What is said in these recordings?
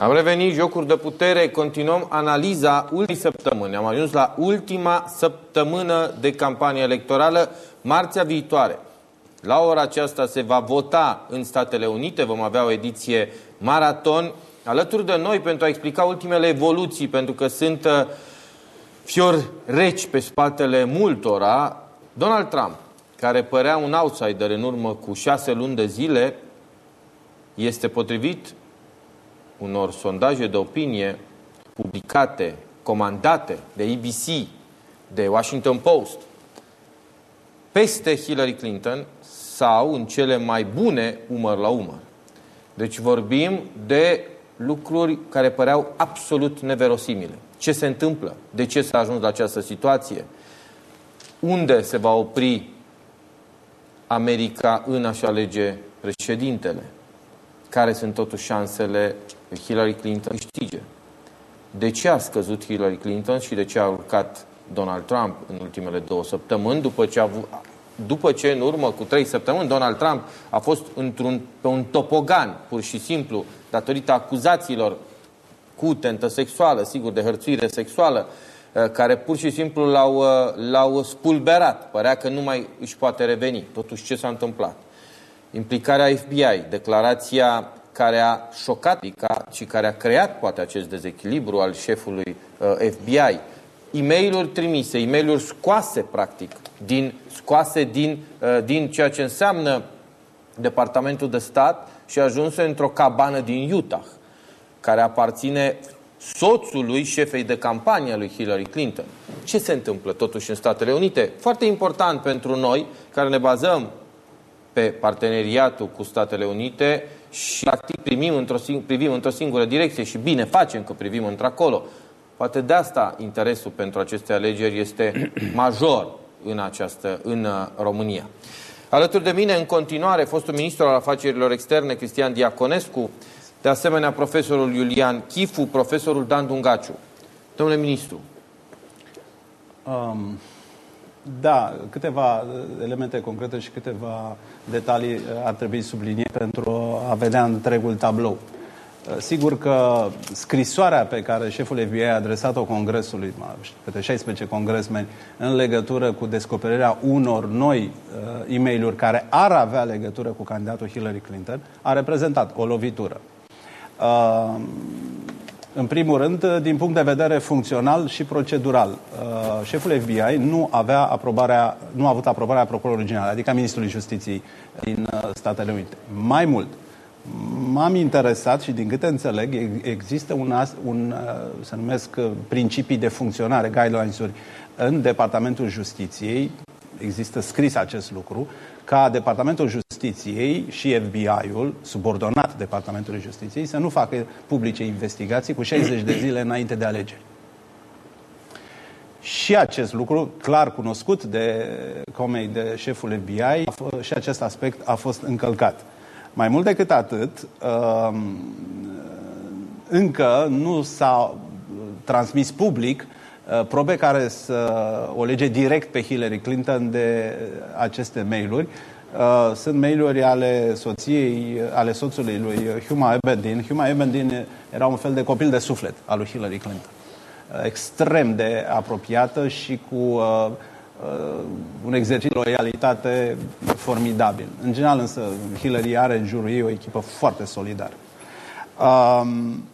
Am revenit, jocuri de putere, continuăm analiza ultimii săptămâni. Am ajuns la ultima săptămână de campanie electorală, marțea viitoare. La ora aceasta se va vota în Statele Unite, vom avea o ediție maraton alături de noi pentru a explica ultimele evoluții, pentru că sunt uh, fiori reci pe spatele multora. Donald Trump, care părea un outsider în urmă cu șase luni de zile, este potrivit unor sondaje de opinie publicate, comandate de ABC, de Washington Post, peste Hillary Clinton sau în cele mai bune umăr la umăr. Deci vorbim de lucruri care păreau absolut neverosimile. Ce se întâmplă? De ce s-a ajuns la această situație? Unde se va opri America în a-și alege președintele? Care sunt totuși șansele Hillary Clinton câștige? De ce a scăzut Hillary Clinton și de ce a urcat Donald Trump în ultimele două săptămâni, după ce, a avut, după ce în urmă cu trei săptămâni Donald Trump a fost într-un, pe un topogan, pur și simplu, datorită acuzațiilor cu tentă sexuală, sigur, de hărțuire sexuală, uh, care pur și simplu l-au, uh, l-au spulberat. Părea că nu mai își poate reveni. Totuși, ce s-a întâmplat? Implicarea FBI, declarația care a șocat și care a creat poate acest dezechilibru al șefului uh, FBI, e mail trimise, e mail scoase practic, din, scoase din, din ceea ce înseamnă Departamentul de Stat și ajunse într-o cabană din Utah, care aparține soțului șefei de campanie a lui Hillary Clinton. Ce se întâmplă totuși în Statele Unite? Foarte important pentru noi, care ne bazăm pe parteneriatul cu Statele Unite și practic primim într-o, privim într-o singură direcție și bine facem că privim într-acolo. Poate de asta interesul pentru aceste alegeri este major în, această, în uh, România. Alături de mine, în continuare, fostul ministru al afacerilor externe, Cristian Diaconescu, de asemenea profesorul Iulian Chifu, profesorul Dan Dungaciu. Domnule ministru. Um, da, câteva elemente concrete și câteva detalii ar trebui subliniate pentru a vedea întregul tablou. Uh, sigur că scrisoarea pe care șeful FBI a adresat-o Congresului, către 16 congresmeni, în legătură cu descoperirea unor noi uh, e mail care ar avea legătură cu candidatul Hillary Clinton, a reprezentat o lovitură. Uh, în primul rând, din punct de vedere funcțional și procedural. Uh, șeful FBI nu, avea aprobarea, nu a avut aprobarea procurorului general, adică a Ministrului Justiției din uh, Statele Unite. Mai mult, m-am interesat și din câte înțeleg, există un, un se numesc principii de funcționare, guidelines-uri, în Departamentul Justiției, există scris acest lucru, ca Departamentul Justiției și FBI-ul, subordonat Departamentului Justiției, să nu facă publice investigații cu 60 de zile înainte de alegeri. Și acest lucru, clar cunoscut de Comei, de șeful FBI, și acest aspect a fost încălcat. Mai mult decât atât, um, încă nu s-a transmis public uh, probe care să o lege direct pe Hillary Clinton de aceste mail-uri. Uh, sunt mail-uri ale soției, ale soțului lui Huma Ebedin. Huma Ebedin era un fel de copil de suflet al lui Hillary Clinton. Uh, extrem de apropiată și cu uh, uh, un exercițiu de loialitate formidabil. În general, însă, Hillary are în jurul ei o echipă foarte solidară. Um,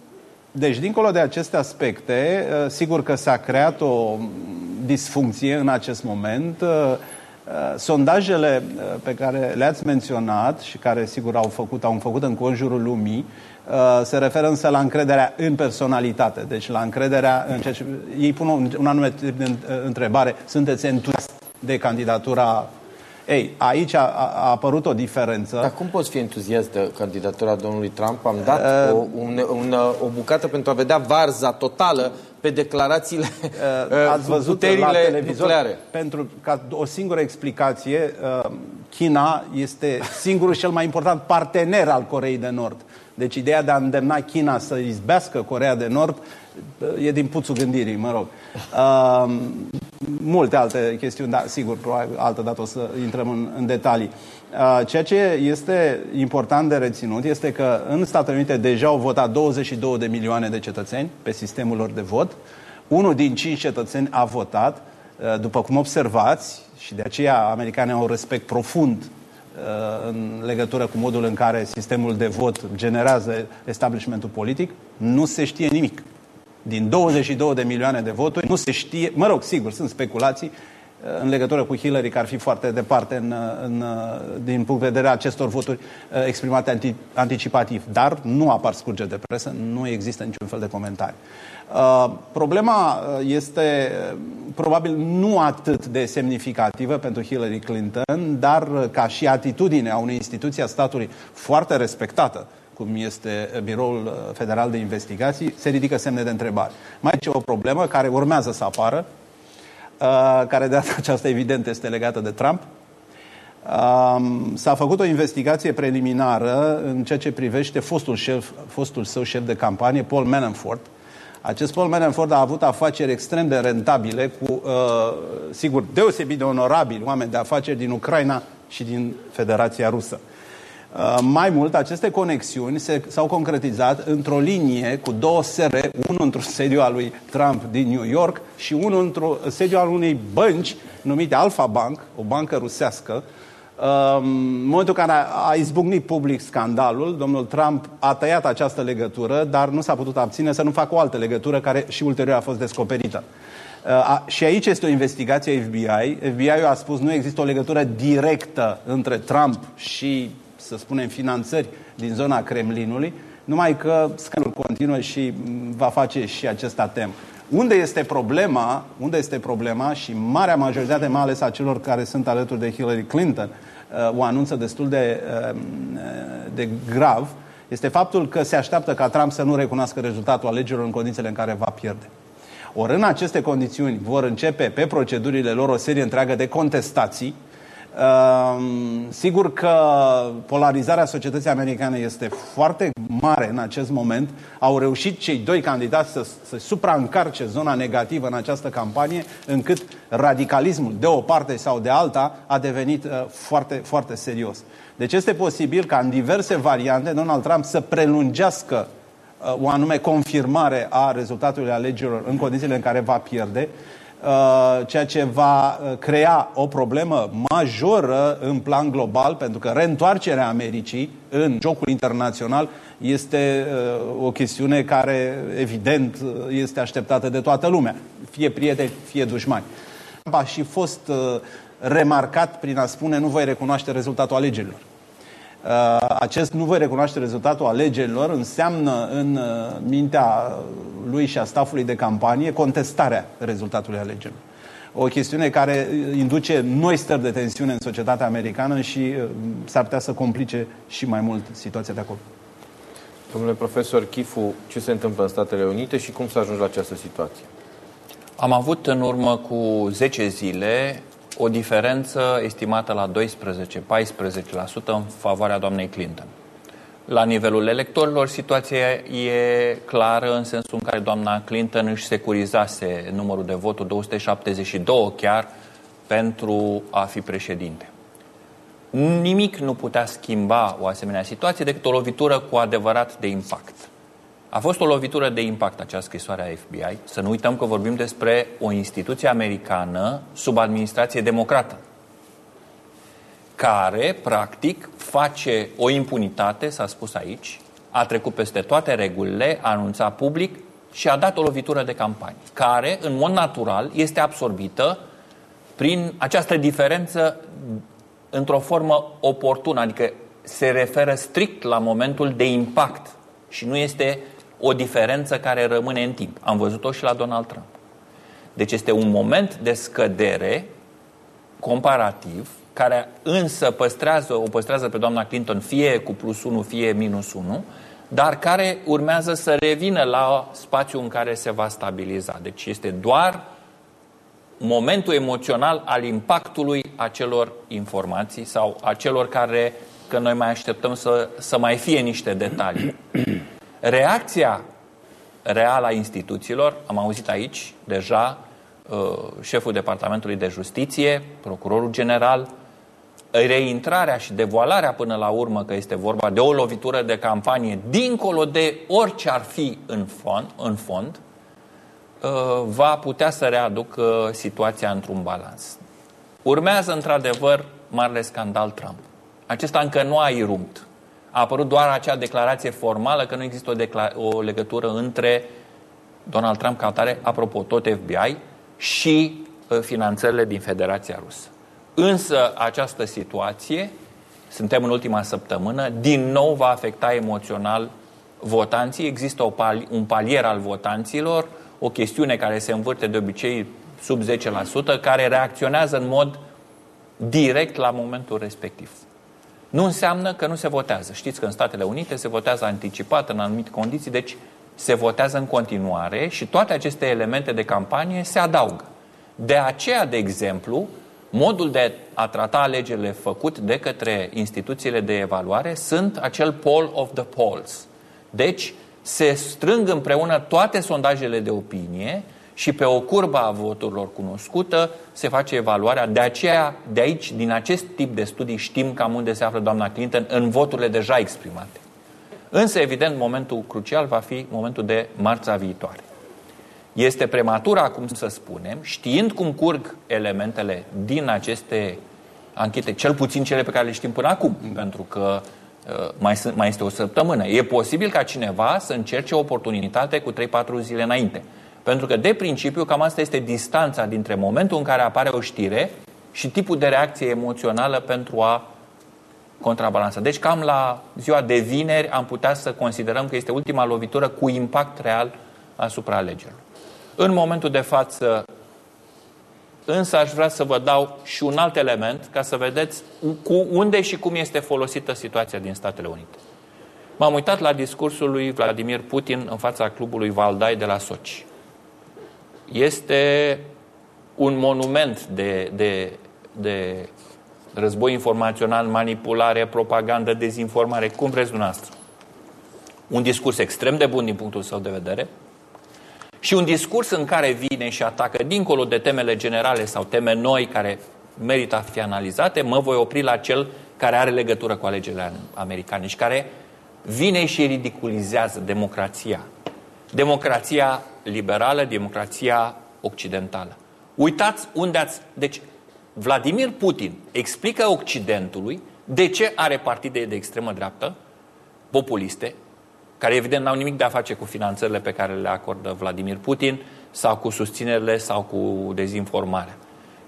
deci, dincolo de aceste aspecte, uh, sigur că s-a creat o disfuncție în acest moment. Uh, sondajele pe care le-ați menționat și care, sigur, au făcut, au făcut în conjurul lumii, se referă însă la încrederea în personalitate, deci la încrederea în ceea ce... Ei pun un, un anume tip de întrebare, sunteți entuziast de candidatura ei, aici a, a apărut o diferență. Dar cum poți fi entuziast de candidatura domnului Trump? Am dat uh, o, un, un, o bucată pentru a vedea varza totală pe declarațiile uh, Ați văzut puterile la televizor, nucleare. Pentru ca o singură explicație, uh, China este singurul și cel mai important partener al Coreei de Nord. Deci ideea de a îndemna China să izbească Corea de Nord e din puțul gândirii, mă rog. Uh, multe alte chestiuni, dar sigur, probabil altă dată o să intrăm în, în detalii. Ceea ce este important de reținut este că în Statele Unite deja au votat 22 de milioane de cetățeni pe sistemul lor de vot. Unul din cinci cetățeni a votat. După cum observați, și de aceea americanii au un respect profund în legătură cu modul în care sistemul de vot generează establishmentul politic, nu se știe nimic. Din 22 de milioane de voturi, nu se știe, mă rog, sigur, sunt speculații, în legătură cu Hillary, care ar fi foarte departe în, în, din punct de vedere acestor voturi uh, exprimate anti, anticipativ. Dar nu apar scurge de presă, nu există niciun fel de comentarii. Uh, problema uh, este probabil nu atât de semnificativă pentru Hillary Clinton, dar ca și atitudine a unei instituții a statului foarte respectată, cum este Biroul Federal de Investigații, se ridică semne de întrebare. Mai e o problemă care urmează să apară, Uh, care de data aceasta evident este legată de Trump. Um, s-a făcut o investigație preliminară în ceea ce privește fostul, șef, fostul său șef de campanie, Paul Manafort. Acest Paul Manafort a avut afaceri extrem de rentabile cu, uh, sigur, deosebit de onorabili oameni de afaceri din Ucraina și din Federația Rusă. Uh, mai mult, aceste conexiuni s-au concretizat într-o linie cu două sere, unul într-un sediu al lui Trump din New York și unul într-un sediu al unei bănci numite Alpha Bank, o bancă rusească. Um, în momentul în care a izbucnit public scandalul, domnul Trump a tăiat această legătură, dar nu s-a putut abține să nu facă o altă legătură care și ulterior a fost descoperită. Uh, a, și aici este o investigație FBI. FBI-ul a spus nu există o legătură directă între Trump și să spunem, finanțări din zona Kremlinului, numai că scanul continuă și va face și acest atem. Unde este problema, unde este problema și marea majoritate, mai ales a celor care sunt alături de Hillary Clinton, uh, o anunță destul de, uh, de grav, este faptul că se așteaptă ca Trump să nu recunoască rezultatul alegerilor în condițiile în care va pierde. Ori în aceste condiții vor începe pe procedurile lor o serie întreagă de contestații, Ehm, sigur că polarizarea societății americane este foarte mare în acest moment. Au reușit cei doi candidați să, să supraîncarce zona negativă în această campanie, încât radicalismul, de o parte sau de alta, a devenit uh, foarte, foarte serios. Deci este posibil ca în diverse variante Donald Trump să prelungească uh, o anume confirmare a rezultatului alegerilor în condițiile în care va pierde, Uh, ceea ce va uh, crea o problemă majoră în plan global, pentru că reîntoarcerea Americii în jocul internațional este uh, o chestiune care, evident, este așteptată de toată lumea, fie prieteni, fie dușmani. A și fost remarcat prin a spune nu voi recunoaște rezultatul alegerilor. Uh, acest nu voi recunoaște rezultatul alegerilor înseamnă în uh, mintea lui și a stafului de campanie contestarea rezultatului alegerilor. O chestiune care induce noi stări de tensiune în societatea americană și uh, s-ar putea să complice și mai mult situația de acolo. Domnule profesor Chifu, ce se întâmplă în Statele Unite și cum s-a ajuns la această situație? Am avut în urmă cu 10 zile o diferență estimată la 12-14% în favoarea doamnei Clinton. La nivelul electorilor, situația e clară în sensul în care doamna Clinton își securizase numărul de voturi, 272 chiar, pentru a fi președinte. Nimic nu putea schimba o asemenea situație decât o lovitură cu adevărat de impact. A fost o lovitură de impact acea scrisoare a FBI. Să nu uităm că vorbim despre o instituție americană sub administrație democrată, care, practic, face o impunitate, s-a spus aici, a trecut peste toate regulile, a anunțat public și a dat o lovitură de campanie, care, în mod natural, este absorbită prin această diferență într-o formă oportună, adică se referă strict la momentul de impact și nu este o diferență care rămâne în timp. Am văzut-o și la Donald Trump. Deci este un moment de scădere comparativ, care însă păstrează, o păstrează pe doamna Clinton fie cu plus 1, fie minus 1, dar care urmează să revină la spațiul în care se va stabiliza. Deci este doar momentul emoțional al impactului acelor informații sau acelor care, că noi mai așteptăm să, să mai fie niște detalii. Reacția reală a instituțiilor, am auzit aici deja, uh, șeful Departamentului de Justiție, procurorul general, reintrarea și devoalarea până la urmă că este vorba de o lovitură de campanie dincolo de orice ar fi în fond, în fond uh, va putea să readucă situația într-un balans. Urmează într-adevăr marele scandal Trump. Acesta încă nu a irumt. A apărut doar acea declarație formală că nu există o, o legătură între Donald Trump ca atare, apropo, tot FBI, și uh, finanțările din Federația Rusă. Însă această situație, suntem în ultima săptămână, din nou va afecta emoțional votanții. Există o pali- un palier al votanților, o chestiune care se învârte de obicei sub 10%, care reacționează în mod direct la momentul respectiv. Nu înseamnă că nu se votează. Știți că în Statele Unite se votează anticipat în anumite condiții, deci se votează în continuare și toate aceste elemente de campanie se adaugă. De aceea, de exemplu, modul de a trata alegerile făcut de către instituțiile de evaluare sunt acel poll of the polls. Deci, se strâng împreună toate sondajele de opinie și pe o curbă a voturilor cunoscută se face evaluarea. De aceea, de aici, din acest tip de studii, știm cam unde se află doamna Clinton în voturile deja exprimate. Însă, evident, momentul crucial va fi momentul de marța viitoare. Este prematur acum să spunem, știind cum curg elementele din aceste anchete, cel puțin cele pe care le știm până acum, pentru că uh, mai, mai este o săptămână. E posibil ca cineva să încerce o oportunitate cu 3-4 zile înainte. Pentru că, de principiu, cam asta este distanța dintre momentul în care apare o știre și tipul de reacție emoțională pentru a contrabalansa. Deci, cam la ziua de vineri am putea să considerăm că este ultima lovitură cu impact real asupra alegerilor. În momentul de față, însă aș vrea să vă dau și un alt element ca să vedeți cu unde și cum este folosită situația din Statele Unite. M-am uitat la discursul lui Vladimir Putin în fața clubului Valdai de la Sochi. Este un monument de, de, de război informațional, manipulare, propagandă, dezinformare, cum vreți dumneavoastră. Un discurs extrem de bun din punctul său de vedere, și un discurs în care vine și atacă dincolo de temele generale sau teme noi care merită a fi analizate, mă voi opri la cel care are legătură cu alegerile americane și care vine și ridiculizează democrația. Democrația liberală, democrația occidentală. Uitați unde ați... Deci, Vladimir Putin explică Occidentului de ce are partide de extremă dreaptă, populiste, care evident n-au nimic de a face cu finanțările pe care le acordă Vladimir Putin sau cu susținerile sau cu dezinformarea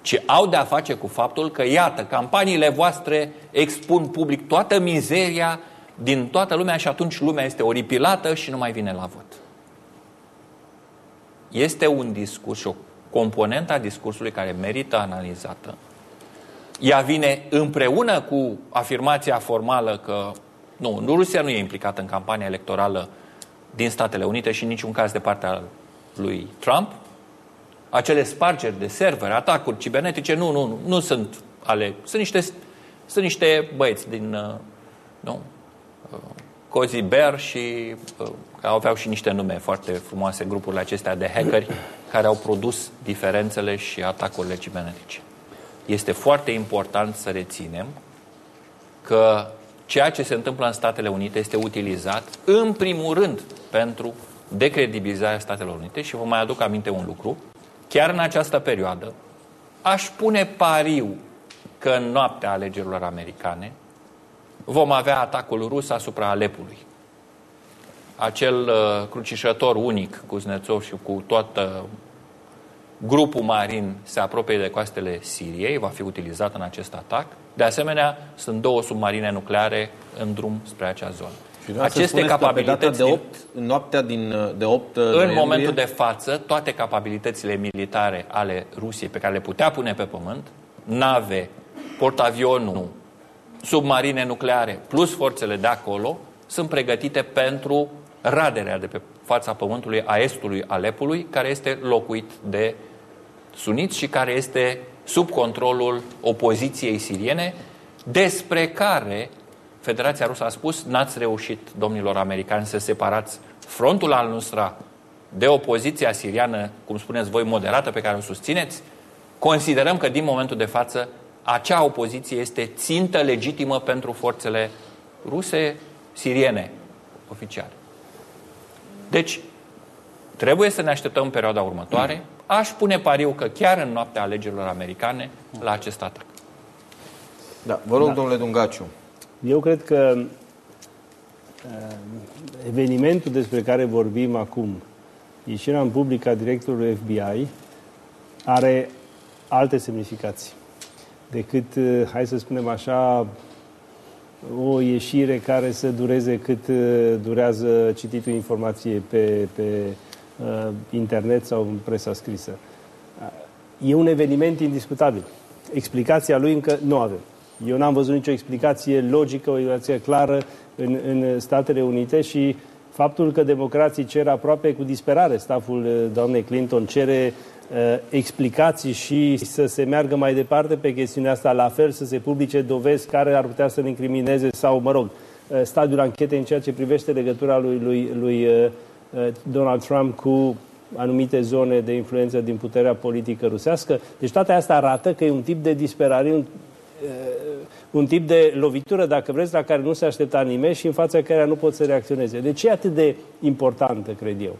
ci au de a face cu faptul că, iată, campaniile voastre expun public toată mizeria din toată lumea și atunci lumea este oripilată și nu mai vine la vot. Este un discurs și o componentă a discursului care merită analizată. Ea vine împreună cu afirmația formală că nu, Rusia nu e implicată în campania electorală din Statele Unite și în niciun caz de partea lui Trump. Acele spargeri de server, atacuri cibernetice, nu, nu, nu, nu sunt ale... Sunt niște, sunt niște băieți din... Uh, nu, uh, Cozy Bear și uh, aveau și niște nume foarte frumoase, grupurile acestea de hackeri care au produs diferențele și atacurile cibernetice. Este foarte important să reținem că ceea ce se întâmplă în Statele Unite este utilizat în primul rând pentru decredibilizarea Statelor Unite și vă mai aduc aminte un lucru. Chiar în această perioadă aș pune pariu că în noaptea alegerilor americane vom avea atacul rus asupra Alepului. Acel uh, crucișător unic, Kuznetsov și cu toată grupul marin se apropie de coastele Siriei, va fi utilizat în acest atac. De asemenea, sunt două submarine nucleare în drum spre acea zonă. Și Aceste capabilități de 8, din, noaptea din, de 8 În noiembrie... momentul de față, toate capabilitățile militare ale Rusiei pe care le putea pune pe pământ, nave, portavionul, submarine nucleare, plus forțele de acolo, sunt pregătite pentru raderea de pe fața pământului a estului Alepului, care este locuit de suniți și care este sub controlul opoziției siriene, despre care Federația Rusă a spus, n-ați reușit, domnilor americani, să separați frontul al Nusra de opoziția siriană, cum spuneți voi, moderată, pe care o susțineți, considerăm că din momentul de față acea opoziție este țintă legitimă pentru forțele ruse, siriene, oficiale. Deci, trebuie să ne așteptăm în perioada următoare. Aș pune pariu că chiar în noaptea alegerilor americane la acest atac. Da, vă rog, da. domnule Dungaciu. Eu cred că uh, evenimentul despre care vorbim acum, ieșirea în public a directorului FBI, are alte semnificații decât, uh, hai să spunem așa, o ieșire care să dureze cât uh, durează cititul informației pe, pe uh, internet sau în presa scrisă. E un eveniment indiscutabil. Explicația lui încă nu avem. Eu n-am văzut nicio explicație logică, o explicație clară în, în Statele Unite și faptul că democrații cer aproape cu disperare staful uh, doamnei Clinton cere uh, explicații și să se meargă mai departe pe chestiunea asta, la fel să se publice dovezi care ar putea să-l incrimineze sau, mă rog, uh, stadiul anchetei în ceea ce privește legătura lui, lui, lui uh, uh, Donald Trump cu anumite zone de influență din puterea politică rusească. Deci toate astea arată că e un tip de disperare, un, uh, un tip de lovitură, dacă vreți, la care nu se aștepta nimeni și în fața care nu pot să reacționeze. De ce e atât de importantă, cred eu?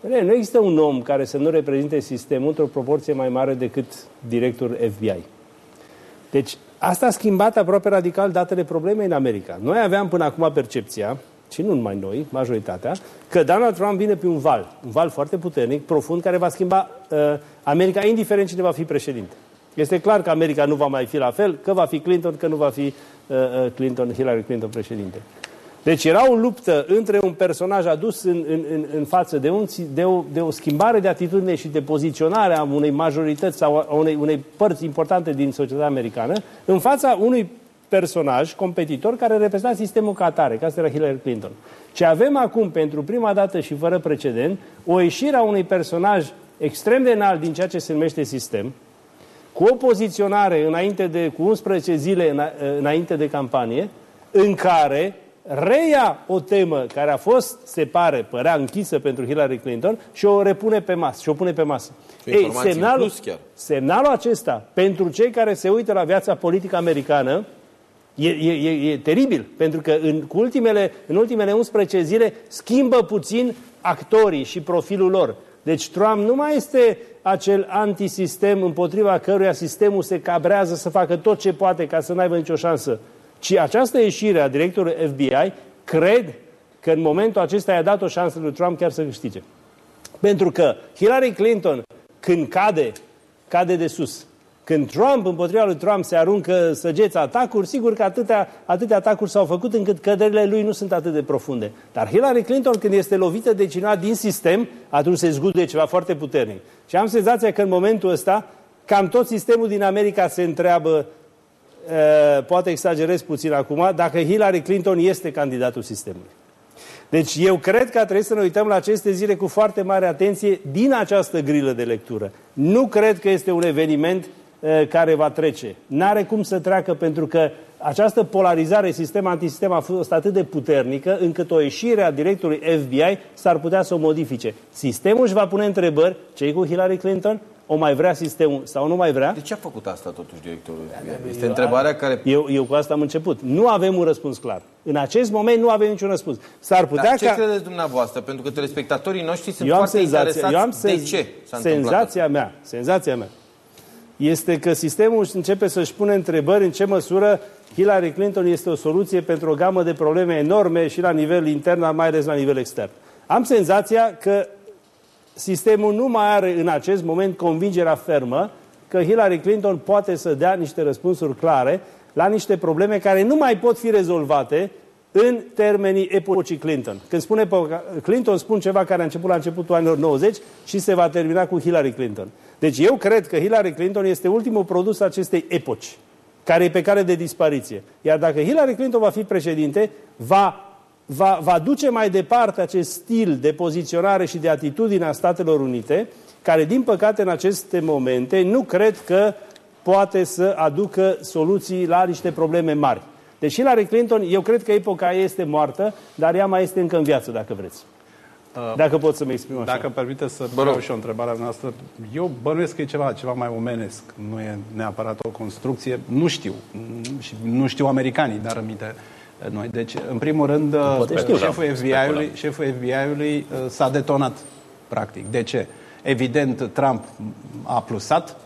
Nu există un om care să nu reprezinte sistemul într-o proporție mai mare decât directorul FBI. Deci, asta a schimbat aproape radical datele problemei în America. Noi aveam până acum percepția, și nu numai noi, majoritatea, că Donald Trump vine pe un val, un val foarte puternic, profund, care va schimba uh, America, indiferent cine va fi președinte. Este clar că America nu va mai fi la fel, că va fi Clinton, că nu va fi uh, uh Clinton, Hillary Clinton președinte. Deci era o luptă între un personaj adus în, în, în, în față de, un, de, o, de o schimbare de atitudine și de poziționare a unei majorități sau a unei, unei părți importante din societatea americană, în fața unui personaj competitor care reprezenta sistemul ca atare, ca asta era Hillary Clinton. Ce avem acum, pentru prima dată și fără precedent, o ieșire a unui personaj extrem de înalt din ceea ce se numește sistem, cu o poziționare înainte de, cu 11 zile înainte de campanie, în care reia o temă care a fost, se pare, părea închisă pentru Hillary Clinton și o repune pe masă. Și o pune pe masă. Ei, semnalul, chiar. semnalul acesta, pentru cei care se uită la viața politică americană, e, e, e, e teribil, pentru că în, cu ultimele, în ultimele 11 zile schimbă puțin actorii și profilul lor. Deci Trump nu mai este acel antisistem împotriva căruia sistemul se cabrează să facă tot ce poate ca să nu aibă nicio șansă ci această ieșire a directorului FBI, cred că în momentul acesta i-a dat o șansă lui Trump chiar să câștige. Pentru că Hillary Clinton, când cade, cade de sus. Când Trump, împotriva lui Trump, se aruncă săgeți atacuri, sigur că atâtea, atâtea atacuri s-au făcut încât căderile lui nu sunt atât de profunde. Dar Hillary Clinton, când este lovită de cineva din sistem, atunci se zgude ceva foarte puternic. Și am senzația că în momentul ăsta, cam tot sistemul din America se întreabă Eh, poate exagerez puțin acum, dacă Hillary Clinton este candidatul sistemului. Deci eu cred că trebuie să ne uităm la aceste zile cu foarte mare atenție din această grilă de lectură. Nu cred că este un eveniment uh, care va trece. N-are cum să treacă pentru că această polarizare sistem-antisistem a fost atât de puternică încât o ieșire a directorului FBI s-ar putea să o modifice. Sistemul își va pune întrebări, cei cu Hillary Clinton, o mai vrea sistemul sau nu mai vrea. De ce a făcut asta totuși directorul FBI? Este eu, întrebarea care... Eu, eu cu asta am început. Nu avem un răspuns clar. În acest moment nu avem niciun răspuns. S-ar putea Dar ce ca... credeți dumneavoastră? Pentru că telespectatorii noștri sunt eu am foarte senzația, interesați eu am de ce s-a Senzația mea, senzația mea este că sistemul începe să-și pune întrebări în ce măsură Hillary Clinton este o soluție pentru o gamă de probleme enorme și la nivel intern, mai ales la nivel extern. Am senzația că sistemul nu mai are în acest moment convingerea fermă că Hillary Clinton poate să dea niște răspunsuri clare la niște probleme care nu mai pot fi rezolvate în termenii epocii Clinton. Când spune Clinton, spun ceva care a început la începutul anilor 90 și se va termina cu Hillary Clinton. Deci eu cred că Hillary Clinton este ultimul produs acestei epoci, care e pe care de dispariție. Iar dacă Hillary Clinton va fi președinte, va va, va duce mai departe acest stil de poziționare și de atitudine a Statelor Unite, care, din păcate, în aceste momente, nu cred că poate să aducă soluții la niște probleme mari. Deci Hillary Clinton, eu cred că epoca este moartă, dar ea mai este încă în viață, dacă vreți. Dacă pot să-mi exprim așa. Dacă permite să vreau și o întrebare noastră, eu bănuiesc că e ceva, ceva mai omenesc, nu e neapărat o construcție, nu știu, și nu știu americanii, dar aminte noi. Deci, în primul rând, specula, șeful specula. FBI-ului, șeful FBI-ului uh, s-a detonat, practic. De ce? Evident, Trump a plusat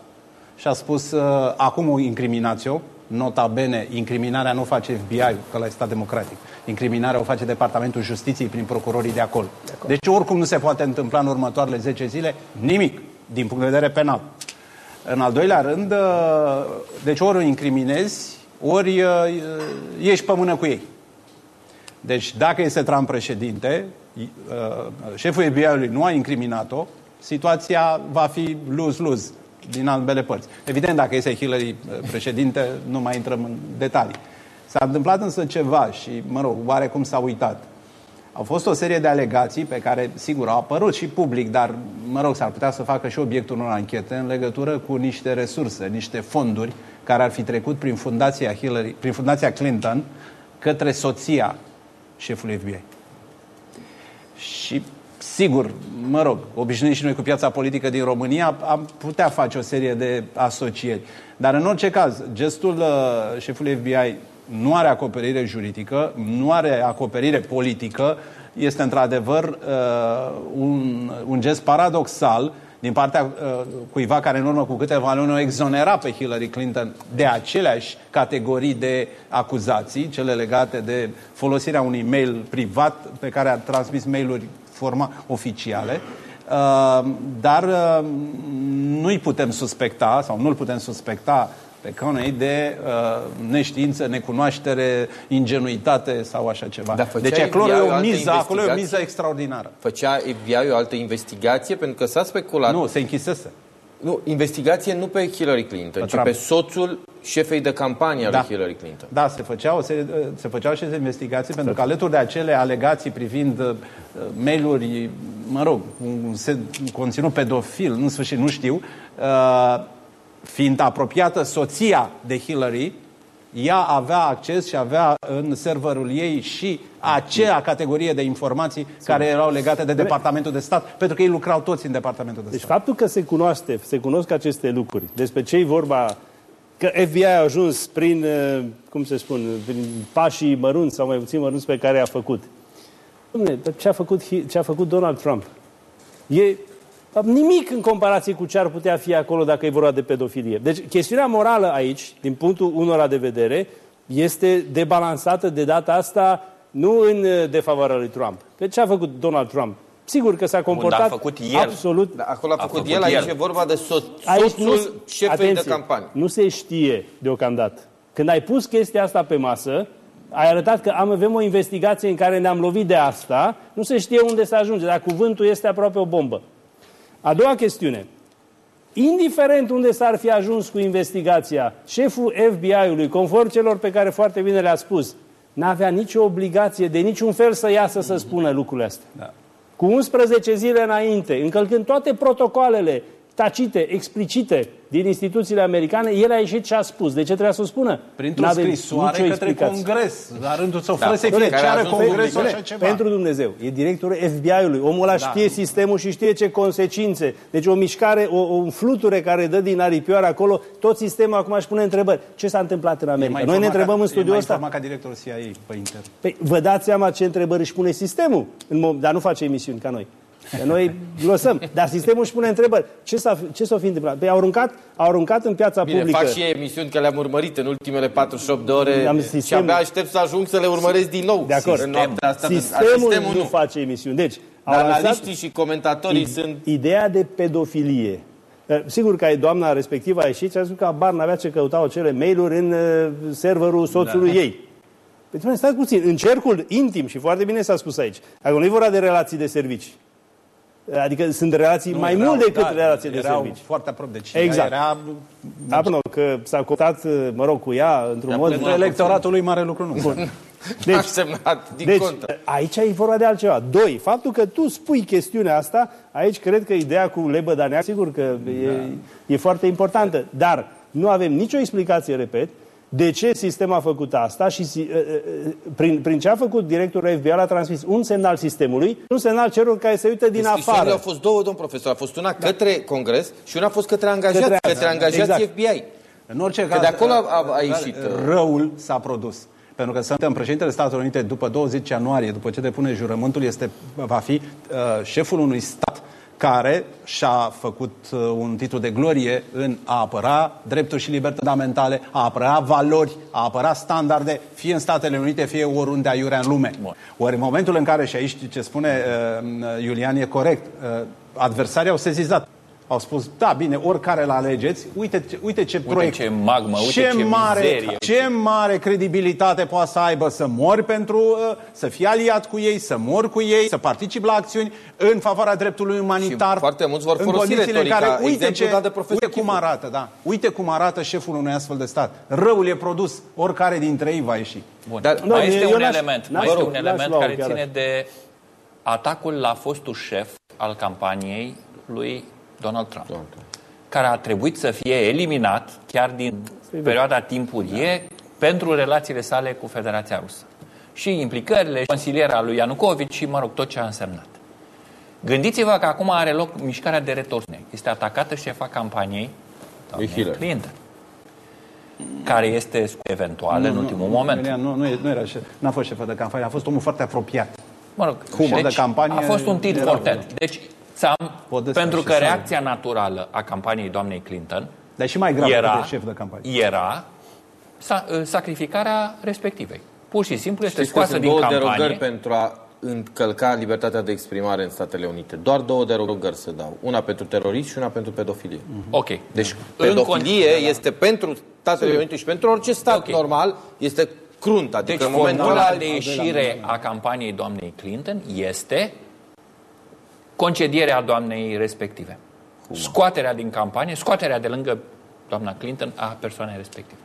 și a spus, uh, acum o incriminați-o, nota bene, incriminarea nu o face FBI, că la stat democratic. Incriminarea o face Departamentul Justiției prin procurorii de acolo. Deci oricum nu se poate întâmpla în următoarele 10 zile nimic, din punct de vedere penal. În al doilea rând, uh, deci ori o incriminezi, ori uh, ești pe mână cu ei. Deci dacă este Trump președinte, uh, șeful FBI-ului nu a incriminat-o, situația va fi lose-lose din ambele părți. Evident, dacă este Hillary uh, președinte, nu mai intrăm în detalii. S-a întâmplat însă ceva și, mă rog, oarecum s-a uitat. Au fost o serie de alegații pe care, sigur, au apărut și public, dar, mă rog, s-ar putea să facă și obiectul unor anchete în legătură cu niște resurse, niște fonduri care ar fi trecut prin fundația, Hillary, prin fundația Clinton către soția șefului FBI. Și, sigur, mă rog, obișnuiți și noi cu piața politică din România, am putea face o serie de asocieri. Dar, în orice caz, gestul uh, șefului FBI nu are acoperire juridică, nu are acoperire politică, este într-adevăr uh, un, un gest paradoxal din partea uh, cuiva care în urmă cu câteva luni o exonera pe Hillary Clinton de aceleași categorii de acuzații, cele legate de folosirea unui mail privat pe care a transmis mail-uri forma oficiale. Uh, dar uh, nu-i putem suspecta sau nu-l putem suspecta pe Coney de uh, neștiință, necunoaștere, ingenuitate sau așa ceva. Dar făcea deci acolo e FBI-ul o alte miză, acolo e o investigații? miză extraordinară. Făcea FBI o altă investigație? Pentru că s-a speculat... Nu, se închisese. Nu, investigație nu pe Hillary Clinton, Pe ci Trump. pe soțul șefei de campanie al Da. lui Hillary Clinton. Da, se, făcea o serie, se făceau și investigații pentru că alături de acele alegații privind uh, mail-uri, mă rog, un, se- un conținut pedofil, în sfârșit nu știu, uh, fiind apropiată soția de Hillary, ea avea acces și avea în serverul ei și acea categorie de informații care erau legate de Departamentul de Stat, pentru că ei lucrau toți în Departamentul de Deci Stat. faptul că se cunoaște, se cunosc aceste lucruri, despre ce vorba, că FBI a ajuns prin, uh, cum se spun, prin pașii mărunți sau mai puțin mărunți pe care a făcut. Dom'le, dar ce a făcut, Hi- ce a făcut Donald Trump? E nimic în comparație cu ce ar putea fi acolo dacă e vorba de pedofilie. Deci chestiunea morală aici, din punctul unora de vedere, este debalansată de data asta nu în uh, defavoarea lui Trump. Că ce a făcut Donald Trump? Sigur că s-a comportat dar a făcut el. absolut Dar acolo a A făcut, făcut el, aici el. e vorba de soț- Aici soțul șefei atenție, de campanie. Nu se știe deocamdată. Când ai pus chestia asta pe masă, ai arătat că am, avem o investigație în care ne-am lovit de asta, nu se știe unde să ajunge, dar cuvântul este aproape o bombă. A doua chestiune. Indiferent unde s-ar fi ajuns cu investigația, șeful FBI-ului, conform celor pe care foarte bine le-a spus, n-avea nicio obligație de niciun fel să iasă să spună lucrurile astea Da. cu 11 zile înainte, încălcând toate protocoalele tacite, explicite din instituțiile americane, el a ieșit și a spus. De ce trebuia să o spună? Printr-o N-avem scrisoare nicio către explicație. Congres, la rândul său, Da, fără să care fie a ceară ajuns Congresul public. așa ceva. Pentru Dumnezeu. E directorul FBI-ului. Omul ăla Da. știe sistemul și știe ce consecințe. Deci o mișcare, o, o fluture care dă din aripioară acolo, tot sistemul acum își pune întrebări. Ce s-a întâmplat în E America? mai Noi ne informat întrebăm ca- în studiul e ăsta. mai informat ca directorul CIA pe intern. Păi, vă dați seama ce întrebări își pune sistemul, în mom- dar nu face emisiuni ca noi. Că noi glosăm, dar sistemul își pune întrebări. Ce s-a, ce s-a fi întâmplat? Păi au aruncat, au aruncat în piața Bine, publică. fac și emisiuni că le-am urmărit în ultimele 48 de ore Am și sistem- abia aștept să ajung să le urmăresc din nou. De acord. În noaptea asta, Sistemul, sistemul nu nu. face emisiuni. Deci, au Dar lansat analiștii și comentatorii sunt... ideea de pedofilie. Eh, Sigur că doamna respectivă a ieșit și a zis că abar n-avea ce căutau acele mail-uri în eh, serverul soțului ei. Păi, dom'le, stați puțin, în cercul intim, și foarte bine s-a spus aici, acolo nu e vorba de relații de servici. Adică sunt relații mai erau- mult decât da, relații de erau servici. foarte aproape de CIA. Exact. Era Da, până că s-a cotat, mă rog, cu ea într-un mod... pentru electoratul lui mare lucru nu. Deci, Aș semnat din Deci, contră. aici e vorba de altceva. Doi, faptul că tu spui chestiunea asta, aici cred că ideea cu Lebădanea, sigur că e, e foarte importantă, dar nu avem nicio explicație, repet, De ce sistemul a făcut asta și uh, uh, prin, prin ce a făcut directorul FBI a transmis un semnal sistemului, un semnal celor care se uită din afară. au fost două, domn profesor. A fost una da. către Congres și una a fost către angajați, către, către angajații exact. FBI. În orice caz, de acolo a, a ieșit. Răul s-a produs. Pentru că suntem președintele Statelor Unite după 20 ianuarie, după ce depune jurământul, este, va fi uh, șeful unui stat care și-a făcut uh, un titlu de glorie în a apăra drepturi și libertăți fundamentale, a apăra valori, a apăra standarde, fie în Statele Unite, fie oriunde aiurea în lume. Ori în momentul în care, și aici ce spune uh, Iulian e corect, uh, adversarii au sezizat au spus, da, bine, oricare îl alegeți, uite, uite ce uite proiect. ce magmă, uite ce, ce mare, mizerie. Ce mare credibilitate poate să aibă să mori pentru, uh, să fii aliat cu ei, să mor cu ei, să participi la acțiuni în favoarea dreptului umanitar. Și foarte mulți vor folosi retorica, în care, uite, ce, dat de uite cum arată, da. Uite cum arată șeful unui astfel de stat. Răul e produs, oricare dintre ei va ieși. Bun. Dar mai este un element, mai este un element care ține de atacul la fostul șef al campaniei lui Donald Trump, Donald Trump, care a trebuit să fie eliminat chiar din perioada timpurie da. pentru relațiile sale cu Federația Rusă. Și implicările, consilierea lui Ianucovici și, mă rog, tot ce a însemnat. Gândiți-vă că acum are loc mișcarea de retorsiune. Este atacată șefa campaniei, Clinton care este eventual nu, în ultimul nu, moment. Nu, nu, nu era șef, n-a fost șef de campanie, a fost omul foarte apropiat. Mă rog, Cum? Deci, de campanie a fost un tit fortet. Deci pentru că reacția naturală a campaniei doamnei Clinton Dar și mai grav era, de șef de campanie. era ă, sacrificarea respectivei. Pur și simplu este Știți scoasă din două campanie. derogări pentru a încălca libertatea de exprimare în Statele Unite. Doar două derogări se dau. Una pentru terorism și una pentru pedofilie. Mm-hmm. Ok. Deci pedofilie în este pentru Statele Unite și pentru orice stat okay. normal este crunt. Adică deci în momentul ăla de ieșire a campaniei doamnei Clinton este concedierea doamnei respective. Cum? Scoaterea din campanie, scoaterea de lângă doamna Clinton a persoanei respective.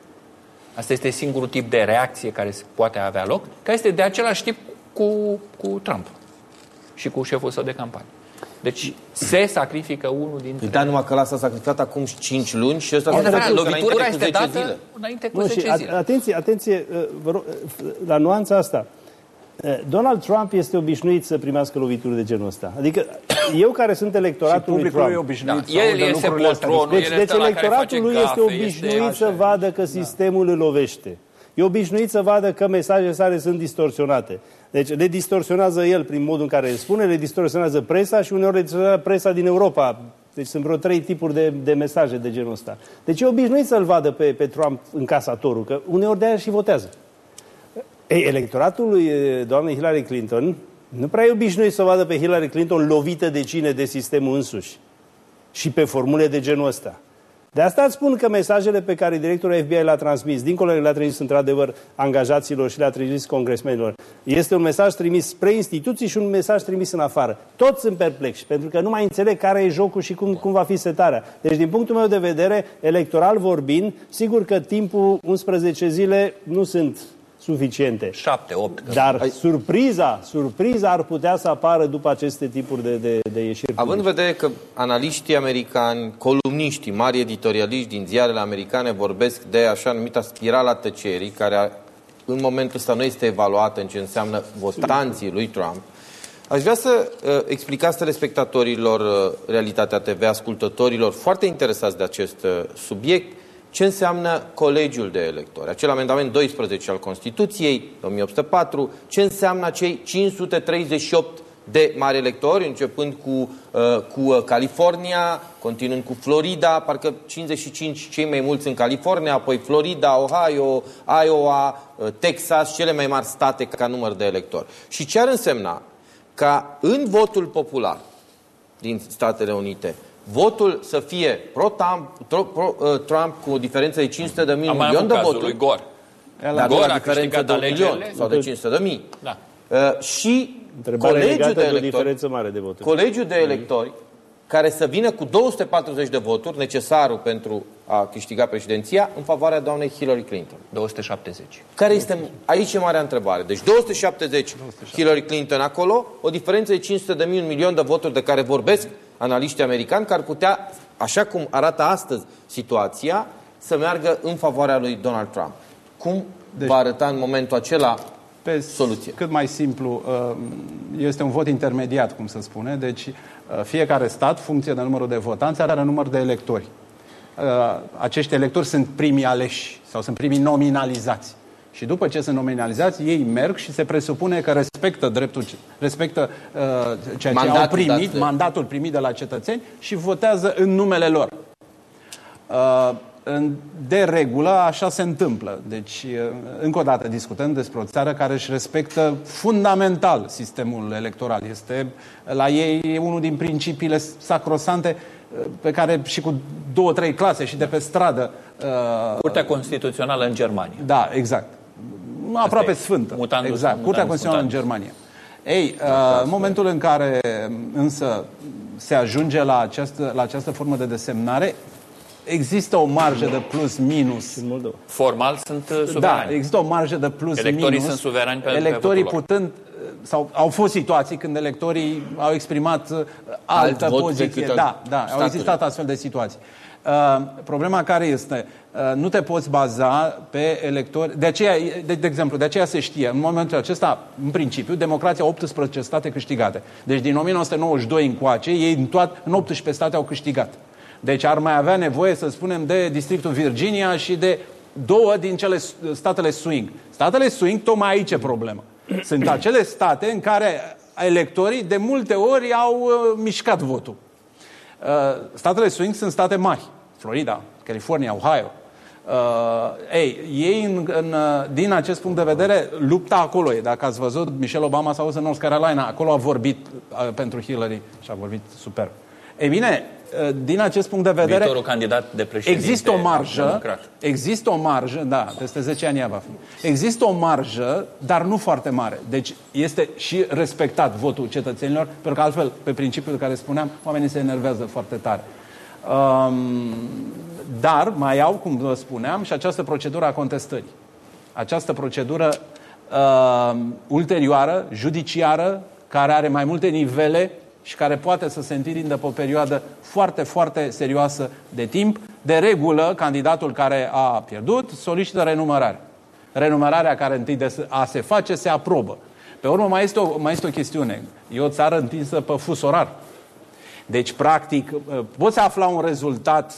Asta este singurul tip de reacție care se poate avea loc, care este de același tip cu, cu Trump și cu șeful său de campanie. Deci se sacrifică unul dintre... Da, numai că l-a sacrificat acum 5 luni și ăsta s-a da, lovitura este dată zile. înainte cu nu, 10 zile. Atenție, atenție, uh, vă rog, uh, la nuanța asta. Eh, Donald Trump este obișnuit să primească lovituri de genul ăsta. Adică eu care sunt electoratul lui Trump... e obișnuit da, el este poltronul, Deci, deci electoratul lui este obișnuit este să vadă că sistemul da. îl lovește. E obișnuit să vadă că mesajele sale sunt distorsionate. Deci le distorsionează el prin modul în care îl spune, le distorsionează presa și uneori le distorsionează presa din Europa. Deci sunt vreo trei tipuri de, de mesaje de genul ăsta. Deci e obișnuit să-l vadă pe, pe Trump în casatorul, că uneori de-aia și votează. Ei, electoratul lui doamnei Hillary Clinton nu prea e obișnuit să vadă pe Hillary Clinton lovită de cine? De sistemul însuși. Și pe formule de genul ăsta. De asta îți spun că mesajele pe care directorul FBI le-a transmis, dincolo le-a trimis într-adevăr angajaților și le-a trimis congresmenilor, este un mesaj trimis spre instituții și un mesaj trimis în afară. Toți sunt perplexi, pentru că nu mai înțeleg care e jocul și cum, cum va fi setarea. Deci, din punctul meu de vedere, electoral vorbind, sigur că timpul 11 zile nu sunt suficiente. 7, 8. Dar Ai... surpriza, surpriza ar putea să apară după aceste tipuri de, de, de ieșiri. Având în vedere că analiștii americani, columniștii, mari editorialiști din ziarele americane vorbesc de așa numita spirala tăcerii, care în momentul ăsta nu este evaluată în ce înseamnă votanții lui Trump, Aș vrea să uh, explicați telespectatorilor uh, Realitatea TV, ascultătorilor foarte interesați de acest uh, subiect, ce înseamnă colegiul de electori, acel amendament 12 al Constituției 1804, ce înseamnă cei 538 de mari electori, începând cu, uh, cu uh, California, continuând cu Florida, parcă 55 cei mai mulți în California, apoi Florida, Ohio, Iowa, uh, Texas, cele mai mari state ca număr de electori. Și ce ar însemna ca în votul popular din Statele Unite votul să fie pro-Trump pro, uh, Trump cu o diferență de 500 de mii, milion de voturi. Lui Gore. Dar Gore a diferență de un milion sau de 500 de mii. Da. Uh, și colegiul de, electori, diferență mare de voturi. Colegiul de electori care să vină cu 240 de voturi, necesarul pentru a câștiga președinția, în favoarea doamnei Hillary Clinton. 270. Care este, aici e marea întrebare. Deci 270, 270. Hillary Clinton acolo, o diferență de 500 de mii, un milion de voturi de care vorbesc analiștii americani, care ar putea, așa cum arată astăzi situația, să meargă în favoarea lui Donald Trump. Cum deci, va arăta în momentul acela pe soluție? Cât mai simplu, uh, este un vot intermediat, cum se spune, deci uh, fiecare stat, funcție de numărul de votanți, are număr de electori. Uh, acești electori sunt primii aleși sau sunt primii nominalizați. Și după ce sunt nominalizați, ei merg și se presupune că respectă dreptul, respectă uh, ceea ce mandatul au primit, dat. mandatul primit de la cetățeni și votează în numele lor. Uh, de regulă așa se întâmplă. Deci, uh, încă o dată, discutăm despre o țară care își respectă fundamental sistemul electoral. Este la ei unul din principiile sacrosante uh, pe care și cu două, trei clase și de pe stradă. Uh, Curtea Constituțională în Germania. Da, exact aproape sfântă. Mutandus, exact, Curtea Constituțională în Germania. Ei, uh, în momentul în care însă se ajunge la această, la această formă de desemnare, există o marjă de plus-minus. Formal sunt uh, suverani. Da, există o marjă de plus-minus. Electorii sunt suverani pe Electorii pe putând, uh, sau au fost situații când electorii au exprimat uh, altă Alt poziție. Da, da, au existat astfel de situații. Uh, problema care este? Uh, nu te poți baza pe electori. De aceea, de, de exemplu, de aceea se știe, în momentul acesta, în principiu, democrația 18 state câștigate. Deci din 1992 încoace, ei în, toat, în 18 state au câștigat. Deci ar mai avea nevoie, să spunem, de districtul Virginia și de două din cele statele swing. Statele swing, tocmai aici e problema. Sunt acele state în care electorii de multe ori au uh, mișcat votul. Uh, statele swing sunt state mari. Florida, California, Ohio. Uh, ei, ei în, în, uh, din acest punct de vedere, lupta acolo e. Dacă ați văzut, Michelle Obama s-a în North Carolina, acolo a vorbit uh, pentru Hillary și a vorbit super. Ei bine, uh, din acest punct de vedere... Viitorul candidat de președinte Există o marjă, democrat. există o marjă, da, peste 10 ani ea va fi. Există o marjă, dar nu foarte mare. Deci este și respectat votul cetățenilor, pentru că altfel, pe principiul care spuneam, oamenii se enervează foarte tare. Um, dar mai au, cum vă spuneam, și această procedură a contestării. Această procedură uh, ulterioară, judiciară, care are mai multe nivele și care poate să se întindă pe o perioadă foarte, foarte serioasă de timp. De regulă, candidatul care a pierdut solicită renumărare. Renumărarea care întâi de a se face se aprobă. Pe urmă mai este o, mai este o chestiune. E o țară întinsă pe fus orar. Deci, practic, uh, poți afla un rezultat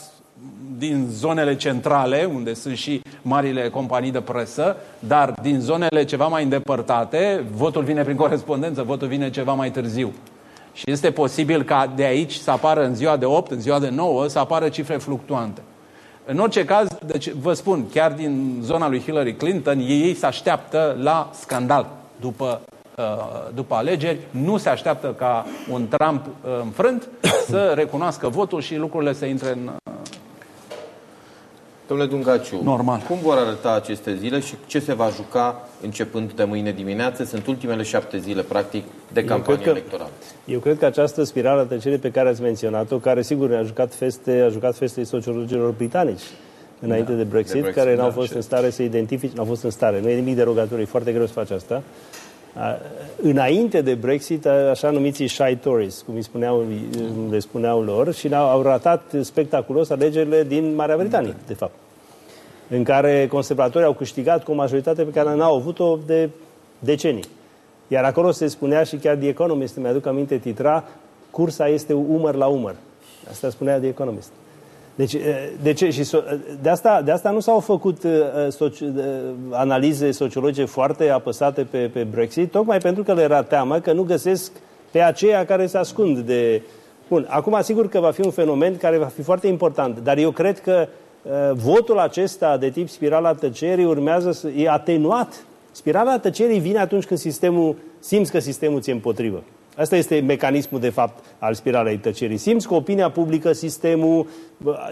din zonele centrale, unde sunt și marile companii de presă, dar din zonele ceva mai îndepărtate, votul vine prin corespondență, votul vine ceva mai târziu. Și este posibil ca de aici să apară în ziua de 8, în ziua de 9, să apară cifre fluctuante. În orice caz, deci vă spun, chiar din zona lui Hillary Clinton, ei se așteaptă la scandal după Uh, după alegeri, nu se așteaptă ca un Trump uh, înfrânt să recunoască votul și lucrurile să intre în... Uh, Domnule Dungaciu, Normal. cum vor arăta aceste zile și ce se va juca începând de mâine dimineață? Sunt ultimele șapte zile, practic, de campanie eu electorală. Eu cred că această spirală tăcerii pe care ați menționat-o, care sigur a jucat feste, a jucat feste sociologilor britanici, înainte da, de, Brexit, de Brexit, care n-au da, fost în stare să identifice, n-au fost în stare, nu e nimic derogatoriu, e foarte greu să faci asta, înainte de Brexit, așa numiții shy Tories, cum îi spuneau, le spuneau lor, și au ratat spectaculos alegerile din Marea Britanie, de fapt, în care conservatorii au câștigat cu o majoritate pe care n-au avut-o de decenii. Iar acolo se spunea și chiar The Economist, mi-aduc aminte, titra, cursa este umăr la umăr. Asta spunea The Economist. Deci, de ce? Și so, de, asta, de asta nu s-au făcut uh, soci, uh, analize sociologice foarte apăsate pe, pe Brexit, tocmai pentru că le era teamă că nu găsesc pe aceia care se ascund de... Bun, acum asigur că va fi un fenomen care va fi foarte important, dar eu cred că uh, votul acesta de tip spirala tăcerii urmează să... e atenuat. Spirala tăcerii vine atunci când sistemul, simți că sistemul ți-e împotrivă. Asta este mecanismul, de fapt, al spiralei tăcerii. Simți că opinia publică, sistemul,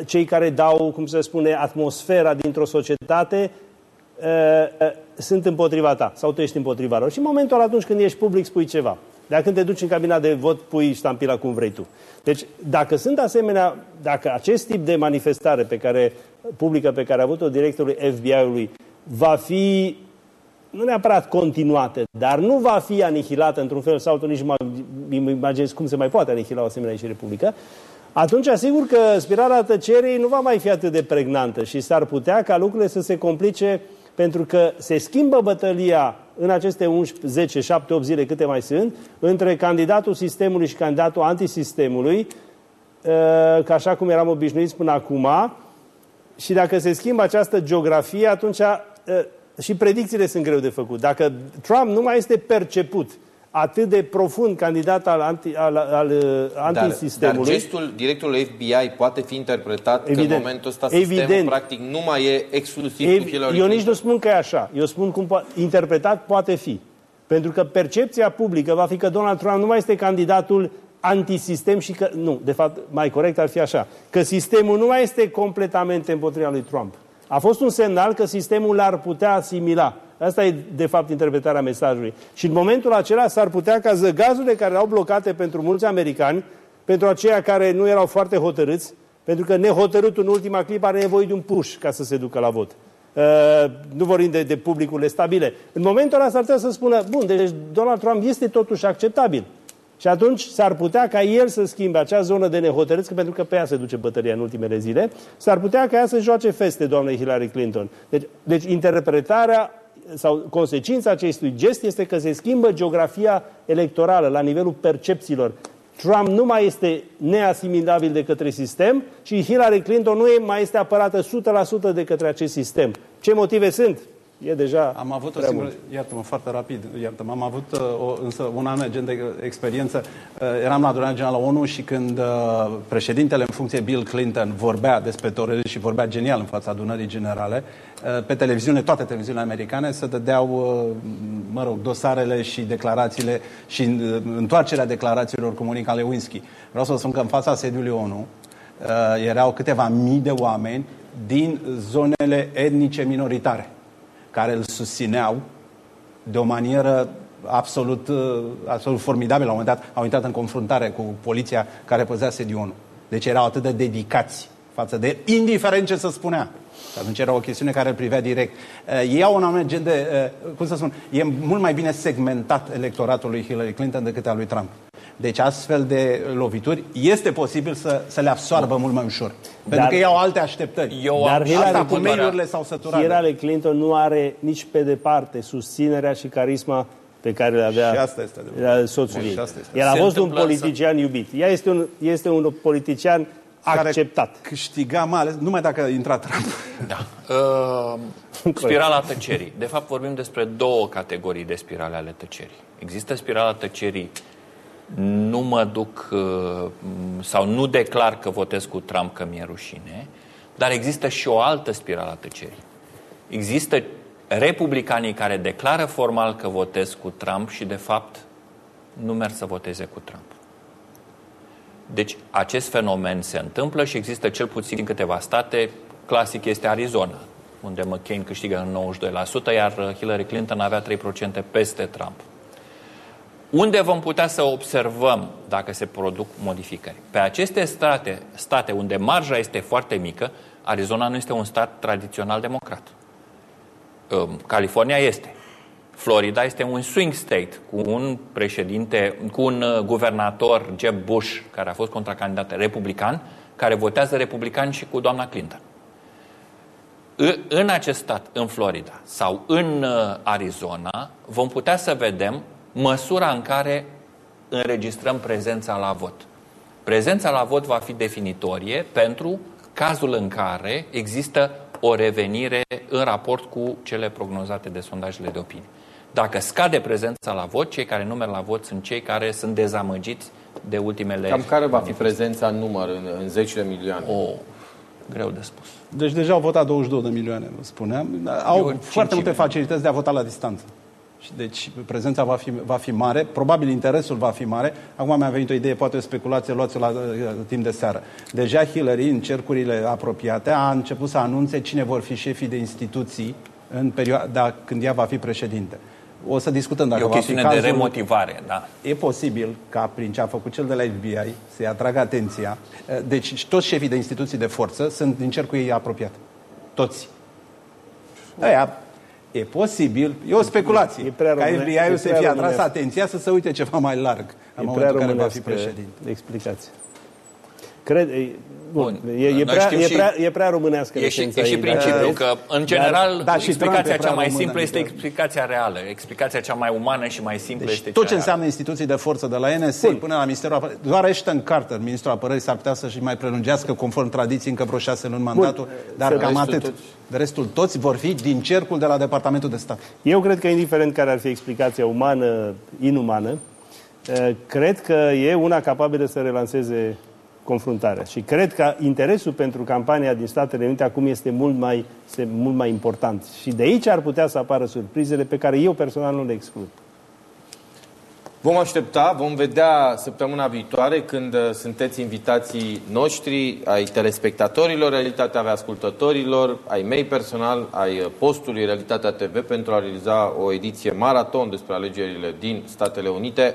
cei care dau, cum se spune, atmosfera dintr-o societate, sunt împotriva ta sau tu ești împotriva lor. Și în momentul atunci când ești public spui ceva. Dar când te duci în cabina de vot, pui ștampila cum vrei tu. Deci, dacă sunt asemenea, dacă acest tip de manifestare pe care, publică pe care a avut-o directorul FBI-ului va fi nu neapărat continuată, dar nu va fi anihilată într-un fel sau altul, nici mă imaginez cum se mai poate anihila o asemenea ieșire publică, atunci asigur că spirala tăcerii nu va mai fi atât de pregnantă și s-ar putea ca lucrurile să se complice pentru că se schimbă bătălia în aceste 11, 10, 7, 8 zile câte mai sunt, între candidatul sistemului și candidatul antisistemului, uh, ca așa cum eram obișnuiți până acum, și dacă se schimbă această geografie, atunci uh, și predicțiile sunt greu de făcut. Dacă Trump nu mai este perceput atât de profund candidat al, anti, al, al uh, antisistemului. Dar, dar gestul directorului FBI poate fi interpretat evident, că în momentul ăsta sistemul evident, practic nu mai e exclusiv ev, cu Hillary Eu nici nu spun că e așa. Eu spun cum po- interpretat poate fi. Pentru că percepția publică va fi că Donald Trump nu mai este candidatul antisistem și că, nu, de fapt, mai corect ar fi așa, că sistemul nu mai este completamente împotriva lui Trump. A fost un semnal că sistemul l-ar putea asimila. Asta e, de fapt, interpretarea mesajului. Și în momentul acela s-ar putea ca zăgazurile care erau blocate pentru mulți americani, pentru aceia care nu erau foarte hotărâți, pentru că nehotărâtul în ultima clipă are nevoie de un push ca să se ducă la vot. Uh, nu vorbim de, de publicurile stabile. În momentul ăla s-ar putea să spună, bun, deci Donald Trump este totuși acceptabil. Și atunci s-ar putea ca el să schimbe acea zonă de nehotărâți, pentru că pe ea se duce bătăria în ultimele zile, s-ar putea ca ea să joace feste doamnei Hillary Clinton. Deci, deci interpretarea sau consecința acestui gest este că se schimbă geografia electorală la nivelul percepțiilor. Trump nu mai este neasimilabil de către sistem și Hillary Clinton nu e, mai este apărată 100% de către acest sistem. Ce motive sunt? E deja Am avut o singură, iartă-mă foarte rapid, iartă-mă, am avut uh, o, însă un an gen de experiență. Uh, eram la adunarea generală ONU și când uh, președintele în funcție Bill Clinton vorbea despre terorism și vorbea genial în fața adunării generale, uh, pe televiziune, toate televiziunile americane, se dădeau, uh, mă rog, dosarele și declarațiile și uh, întoarcerea declarațiilor comunic ale Winsky. Vreau să vă spun că în fața sediului ONU uh, erau câteva mii de oameni din zonele etnice minoritare care îl susțineau de o manieră absolut, uh, absolut formidabilă. La un moment dat au intrat în confruntare cu poliția care păzea sediul ONU. Deci erau atât de dedicați față de, indiferent ce să spunea. Atunci era o chestiune care îl privea direct. Uh, ei au un anume gen de, uh, cum să spun, e mult mai bine segmentat electoratul lui Hillary Clinton decât al lui Trump. Deci astfel de lovituri este posibil să, să le absoarbă mult mai ușor. Dar, pentru că ei au alte așteptări. Eu Dar Hillary, asta cu mailurile s-au săturat. Hillary Clinton nu are nici pe departe susținerea și carisma pe care le avea și asta este soțul ei. El a fost un politician să... iubit. Ea este un, este un politician acceptat. Care câștiga mai ales, numai dacă a intrat Trump. Da. Uh, spirala tăcerii. De fapt, vorbim despre două categorii de spirale ale tăcerii. Există spirala tăcerii nu mă duc uh, sau nu declar că votez cu Trump că mi-e rușine, dar există și o altă spirală a tăcerii. Există republicanii care declară formal că votez cu Trump și de fapt nu merg să voteze cu Trump. Deci acest fenomen se întâmplă și există cel puțin în câteva state, clasic este Arizona, unde McCain câștigă în 92%, iar Hillary Clinton avea 3% peste Trump. Unde vom putea să observăm dacă se produc modificări? Pe aceste state, state unde marja este foarte mică, Arizona nu este un stat tradițional democrat. California este. Florida este un swing state cu un președinte, cu un uh, guvernator, Jeb Bush, care a fost contracandidat republican, care votează republican și cu doamna Clinton. În acest stat, în Florida sau în uh, Arizona, vom putea să vedem măsura în care înregistrăm prezența la vot. Prezența la vot va fi definitorie pentru cazul în care există o revenire în raport cu cele prognozate de sondajele de opinie. Dacă scade prezența la vot, cei care nu merg la vot sunt cei care sunt dezamăgiți de ultimele... Cam care va fi prezența în număr, în, în zeci de milioane? O, greu de spus. Deci deja au votat 22 de milioane, vă spuneam. Au Eu foarte multe facilități de a vota la distanță. Deci prezența va fi, va fi mare, probabil interesul va fi mare. Acum mi-a venit o idee, poate o speculație, luați-o la, la uh, timp de seară. Deja Hillary, în cercurile apropiate, a început să anunțe cine vor fi șefii de instituții în perioada când ea va fi președinte. O să discutăm dacă e o va fi cazul. de remotivare, da. E posibil ca prin ce a făcut cel de la FBI să-i atragă atenția. Uh, deci toți șefii de instituții de forță sunt din cercul ei apropiat. Toți. Aia E posibil, e o speculație, e prea ca FBI-ul să fie atras atenția să se uite ceva mai larg în e momentul în care va fi președinte. Explicație. Cred, Bun. E, e, prea, e, prea, e prea românească E și, e și principiul că, în general, da, și explicația cea mai română, simplă este explicația reală. Explicația cea mai umană și mai simplă deci este tot cea ce înseamnă instituții de forță, de la NSA Bun. până la Ministerul Apărării, doar Ashton Carter, Ministrul Apărării, s-ar putea să-și mai prelungească conform tradiției încă vreo șase luni mandatul, Bun. dar de cam atât. Toți. De restul toți vor fi din cercul de la Departamentul de Stat. Eu cred că, indiferent care ar fi explicația umană, inumană, eh, cred că e una capabilă să relanseze confruntarea. Și cred că interesul pentru campania din Statele Unite acum este mult mai, este mult mai important. Și de aici ar putea să apară surprizele pe care eu personal nu le exclud. Vom aștepta, vom vedea săptămâna viitoare când uh, sunteți invitații noștri, ai telespectatorilor, Realitatea ascultătorilor, ai mei personal, ai uh, postului Realitatea TV pentru a realiza o ediție maraton despre alegerile din Statele Unite.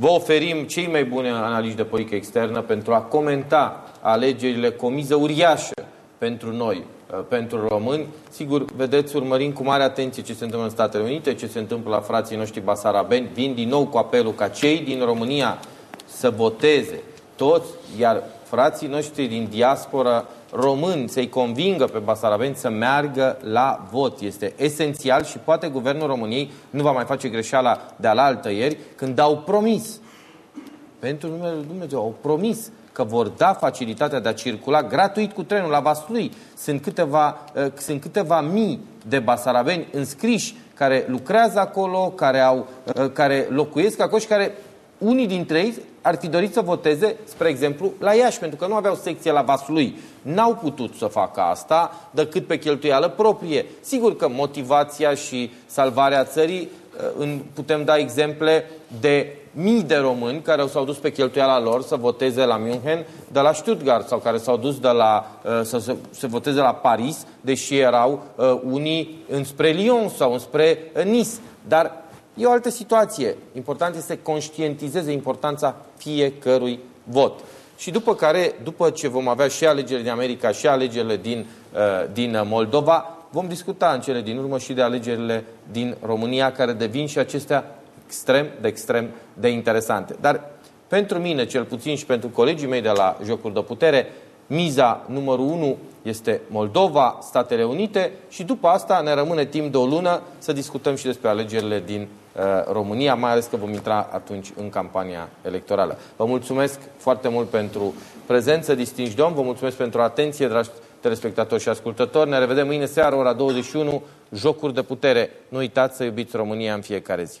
Vă oferim cei mai bune analiști de politică externă pentru a comenta alegerile cu o miză uriașă pentru noi, uh, pentru români. Sigur, vedeți, urmărim cu mare atenție ce se întâmplă în Statele Unite, ce se întâmplă la frații noștri basarabeni. Vin din nou cu apelul ca cei din România să voteze toți, iar frații noștri din diaspora români să-i convingă pe basarabeni să meargă la vot. Este esențial și poate Guvernul României nu va mai face greșeala de alaltă ieri când au promis, pentru numele Lui Dumnezeu, au promis că vor da facilitatea de a circula gratuit cu trenul la Vaslui. Sunt câteva, uh, sunt câteva mii de basarabeni înscriși care lucrează acolo, care, au, uh, care locuiesc acolo și care unii dintre ei ar fi dorit să voteze, spre exemplu, la Iași, pentru că nu aveau secție la Vaslui. N-au putut să facă asta decât pe cheltuială proprie. Sigur că motivația și salvarea țării, uh, putem da exemple de mii de români care s-au dus pe cheltuiala lor să voteze la München de la Stuttgart sau care s-au dus de la, uh, să se, să voteze la Paris, deși erau uh, unii înspre Lyon sau înspre Nice. Dar E o altă situație. Important este să conștientizeze importanța fiecărui vot. Și după care, după ce vom avea și alegerile din America și alegerile din, uh, din Moldova, vom discuta în cele din urmă și de alegerile din România, care devin și acestea extrem de extrem de interesante. Dar pentru mine, cel puțin și pentru colegii mei de la Jocuri de Putere, miza numărul 1 este Moldova, Statele Unite și după asta ne rămâne timp de o lună să discutăm și despre alegerile din uh, România, mai ales că vom intra atunci în campania electorală. Vă mulțumesc foarte mult pentru prezență, distinși domn, vă mulțumesc pentru atenție, dragi telespectatori și ascultători. Ne revedem mâine seară, ora 21, Jocuri de Putere. Nu uitați să iubiți România în fiecare zi.